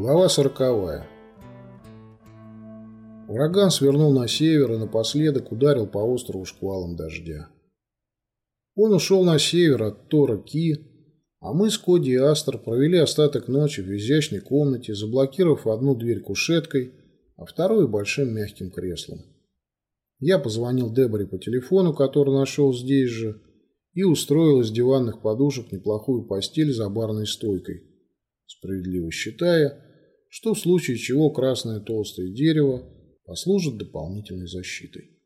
Глава сороковая. Ураган свернул на север и напоследок ударил по острову шквалом дождя. Он ушел на север от Тора Ки, а мы с Коди и Астер провели остаток ночи в изящной комнате, заблокировав одну дверь кушеткой, а вторую большим мягким креслом. Я позвонил Деборе по телефону, который нашел здесь же, и устроил из диванных подушек неплохую постель за барной стойкой, справедливо считая, что в случае чего красное толстое дерево послужит дополнительной защитой.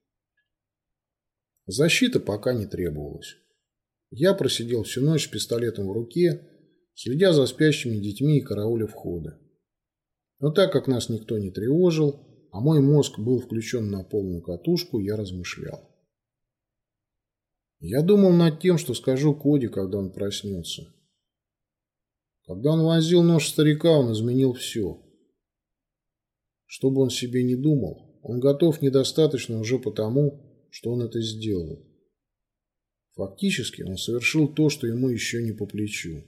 Защита пока не требовалась. Я просидел всю ночь с пистолетом в руке, следя за спящими детьми и карауля входа. Но так как нас никто не тревожил, а мой мозг был включен на полную катушку, я размышлял. Я думал над тем, что скажу Коди, когда он проснется. Когда он вонзил нож старика, он изменил все. Что бы он себе не думал, он готов недостаточно уже потому, что он это сделал. Фактически он совершил то, что ему еще не по плечу.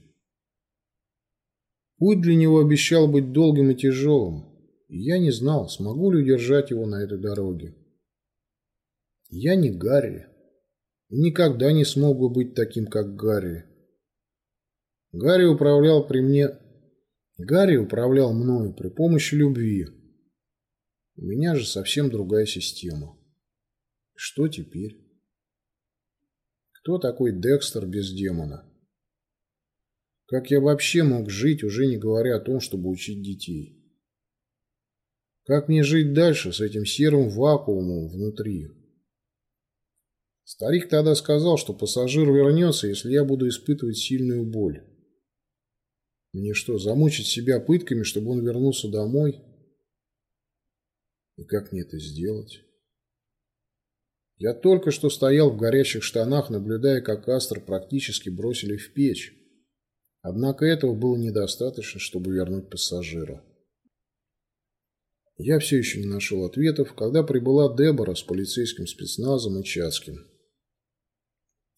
Путь для него обещал быть долгим и тяжелым, и я не знал, смогу ли удержать его на этой дороге. Я не Гарри, и никогда не смог бы быть таким, как Гарри. Гарри управлял при мне... Гарри управлял мною при помощи любви. У меня же совсем другая система. Что теперь? Кто такой Декстер без демона? Как я вообще мог жить, уже не говоря о том, чтобы учить детей? Как мне жить дальше с этим серым вакуумом внутри? Старик тогда сказал, что пассажир вернется, если я буду испытывать сильную боль. Мне что, замучить себя пытками, чтобы он вернулся домой? И как мне это сделать? Я только что стоял в горящих штанах, наблюдая, как Астр практически бросили в печь. Однако этого было недостаточно, чтобы вернуть пассажира. Я все еще не нашел ответов, когда прибыла Дебора с полицейским спецназом и Чацким.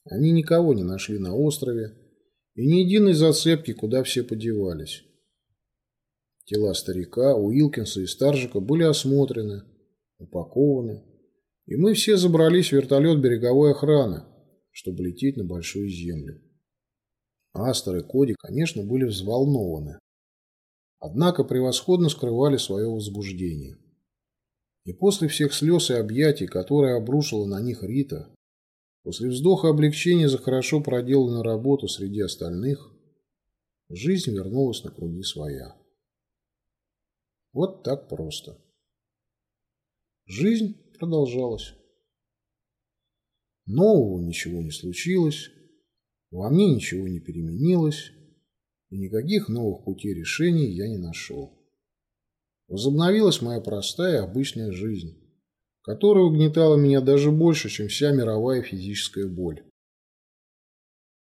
Они никого не нашли на острове, и ни единой зацепки, куда все подевались. Тела старика, Уилкинса и Старжика были осмотрены, упакованы, и мы все забрались в вертолет береговой охраны, чтобы лететь на Большую Землю. Астер и Коди, конечно, были взволнованы, однако превосходно скрывали свое возбуждение. И после всех слез и объятий, которые обрушила на них Рита, После вздоха облегчения за хорошо проделанную работу среди остальных, жизнь вернулась на круги своя. Вот так просто. Жизнь продолжалась. Нового ничего не случилось, во мне ничего не переменилось, и никаких новых путей решения я не нашел. Возобновилась моя простая обычная жизнь которая угнетала меня даже больше, чем вся мировая физическая боль.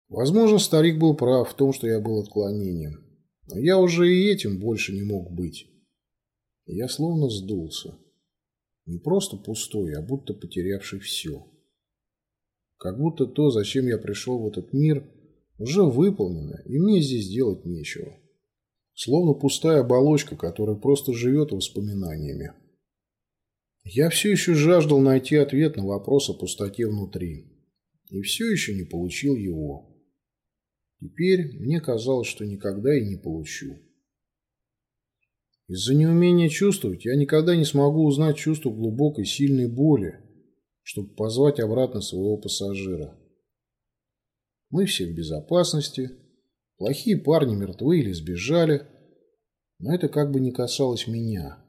Возможно, старик был прав в том, что я был отклонением, но я уже и этим больше не мог быть. я словно сдулся. Не просто пустой, а будто потерявший все. Как будто то, зачем я пришел в этот мир, уже выполнено, и мне здесь делать нечего. Словно пустая оболочка, которая просто живет воспоминаниями. Я все еще жаждал найти ответ на вопрос о пустоте внутри. И все еще не получил его. Теперь мне казалось, что никогда и не получу. Из-за неумения чувствовать я никогда не смогу узнать чувство глубокой сильной боли, чтобы позвать обратно своего пассажира. Мы все в безопасности, плохие парни мертвы или сбежали, но это как бы не касалось меня.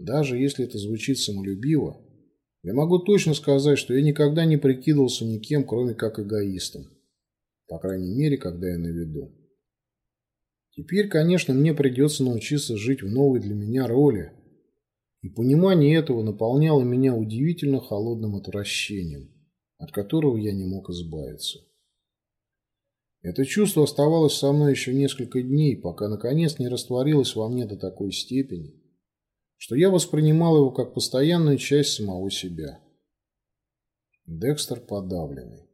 Даже если это звучит самолюбиво, я могу точно сказать, что я никогда не прикидывался никем, кроме как эгоистом. По крайней мере, когда я на виду. Теперь, конечно, мне придется научиться жить в новой для меня роли. И понимание этого наполняло меня удивительно холодным отвращением, от которого я не мог избавиться. Это чувство оставалось со мной еще несколько дней, пока наконец не растворилось во мне до такой степени, что я воспринимал его как постоянную часть самого себя. Декстер подавленный.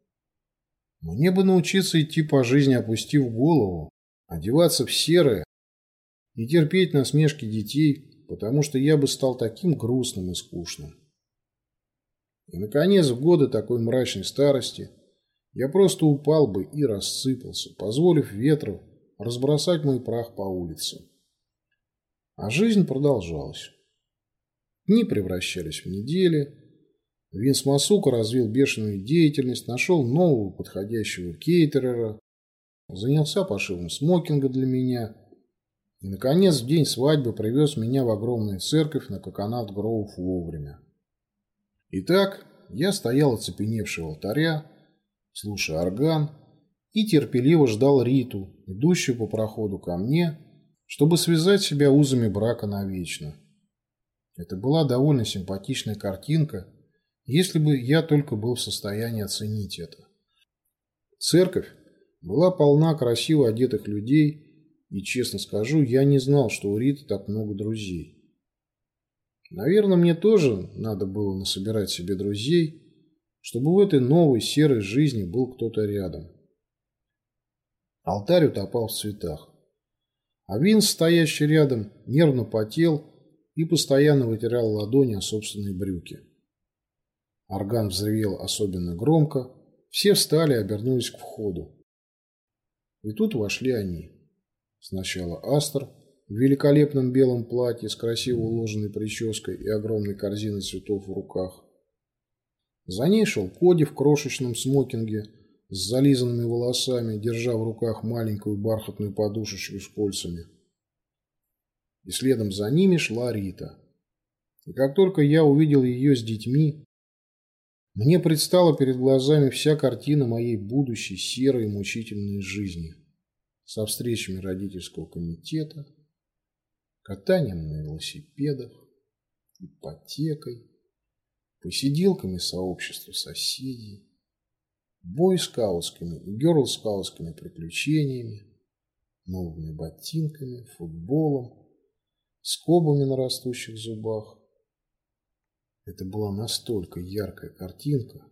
Мне бы научиться идти по жизни, опустив голову, одеваться в серое, и терпеть насмешки детей, потому что я бы стал таким грустным и скучным. И, наконец, в годы такой мрачной старости я просто упал бы и рассыпался, позволив ветру разбросать мой прах по улице. А жизнь продолжалась. Дни превращались в недели. Винс Масука развил бешеную деятельность, нашел нового подходящего кейтерера, занялся пошивом смокинга для меня и, наконец, в день свадьбы привез меня в огромную церковь на Коконат Гроув вовремя. Итак, я стоял оцепеневший у алтаря, слушая орган, и терпеливо ждал Риту, идущую по проходу ко мне, чтобы связать себя узами брака навечно. Это была довольно симпатичная картинка, если бы я только был в состоянии оценить это. Церковь была полна красиво одетых людей, и, честно скажу, я не знал, что у Риты так много друзей. Наверное, мне тоже надо было насобирать себе друзей, чтобы в этой новой серой жизни был кто-то рядом. Алтарь утопал в цветах. А Винс, стоящий рядом, нервно потел и постоянно вытирал ладони о собственные брюки. Орган взревел особенно громко, все встали и обернулись к входу. И тут вошли они. Сначала Астер в великолепном белом платье с красиво уложенной прической и огромной корзиной цветов в руках. За ней шел Коди в крошечном смокинге с зализанными волосами, держа в руках маленькую бархатную подушечку с кольцами. И следом за ними шла Рита. И как только я увидел ее с детьми, мне предстала перед глазами вся картина моей будущей серой мучительной жизни со встречами родительского комитета, катанием на велосипедах, ипотекой, посиделками сообщества соседей, бойскаутскими и герлскаутскими приключениями, новыми ботинками, футболом, скобами на растущих зубах. Это была настолько яркая картинка,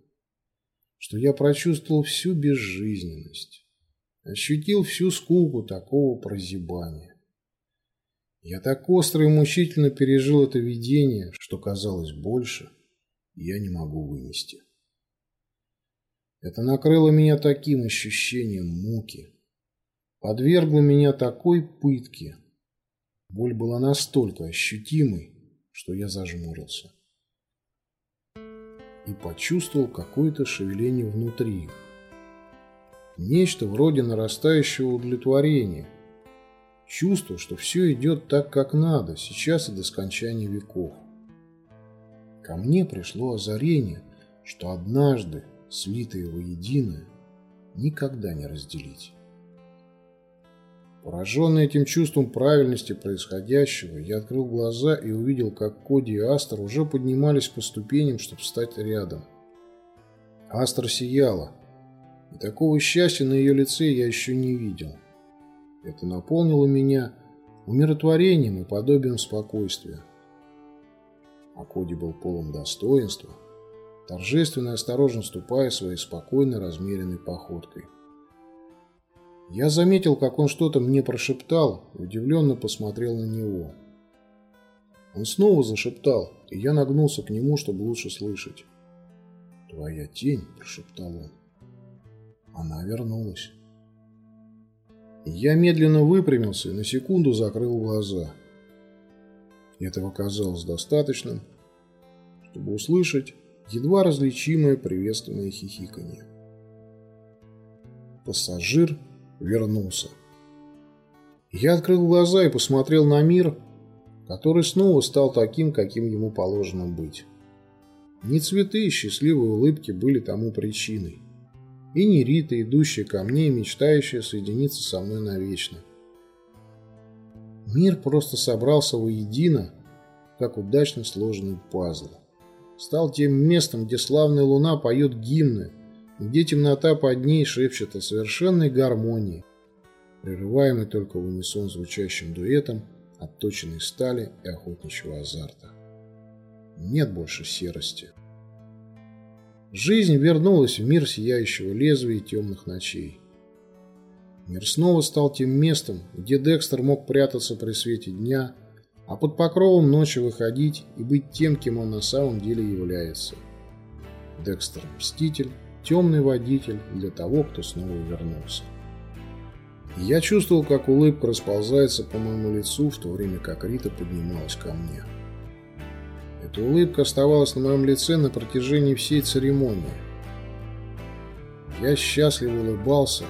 что я прочувствовал всю безжизненность, ощутил всю скуку такого прозябания. Я так остро и мучительно пережил это видение, что казалось больше, я не могу вынести. Это накрыло меня таким ощущением муки, подвергло меня такой пытке. Боль была настолько ощутимой, что я зажмурился и почувствовал какое-то шевеление внутри, Нечто вроде нарастающего удовлетворения. Чувство, что все идет так, как надо, сейчас и до скончания веков. Ко мне пришло озарение, что однажды, слитое воедино, никогда не разделить. Пораженный этим чувством правильности происходящего, я открыл глаза и увидел, как Коди и Астер уже поднимались по ступеням, чтобы встать рядом. Астер сияла, и такого счастья на ее лице я еще не видел. Это наполнило меня умиротворением и подобием спокойствия. А Коди был полон достоинства, торжественно и осторожно ступая своей спокойной, размеренной походкой. Я заметил, как он что-то мне прошептал, и удивленно посмотрел на него. Он снова зашептал, и я нагнулся к нему, чтобы лучше слышать. «Твоя тень», – прошептал он. Она вернулась. Я медленно выпрямился и на секунду закрыл глаза. Этого казалось достаточным, чтобы услышать едва различимое приветственное хихиканье. Пассажир вернулся. Я открыл глаза и посмотрел на мир, который снова стал таким, каким ему положено быть. Не цветы и счастливые улыбки были тому причиной и не Рита, идущая ко мне и мечтающая соединиться со мной навечно. Мир просто собрался воедино, как удачно сложенный пазл. Стал тем местом, где славная луна поет гимны, где темнота под ней шепчет о совершенной гармонии, прерываемой только в унисон звучащим дуэтом отточенной стали и охотничьего азарта. Нет больше серости. Жизнь вернулась в мир сияющего лезвия и темных ночей. Мир снова стал тем местом, где Декстер мог прятаться при свете дня, а под покровом ночи выходить и быть тем, кем он на самом деле является. Декстер – мститель, темный водитель для того, кто снова вернулся. Я чувствовал, как улыбка расползается по моему лицу, в то время как Рита поднималась ко мне. Эта улыбка оставалась на моем лице на протяжении всей церемонии. Я счастливо улыбался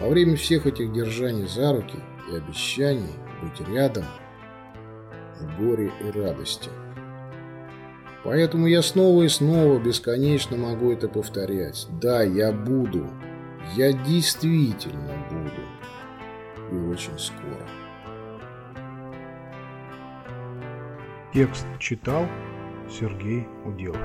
во время всех этих держаний за руки и обещаний быть рядом в горе и радости. Поэтому я снова и снова бесконечно могу это повторять. Да, я буду. Я действительно буду. И очень скоро. Текст читал Сергей Уделов.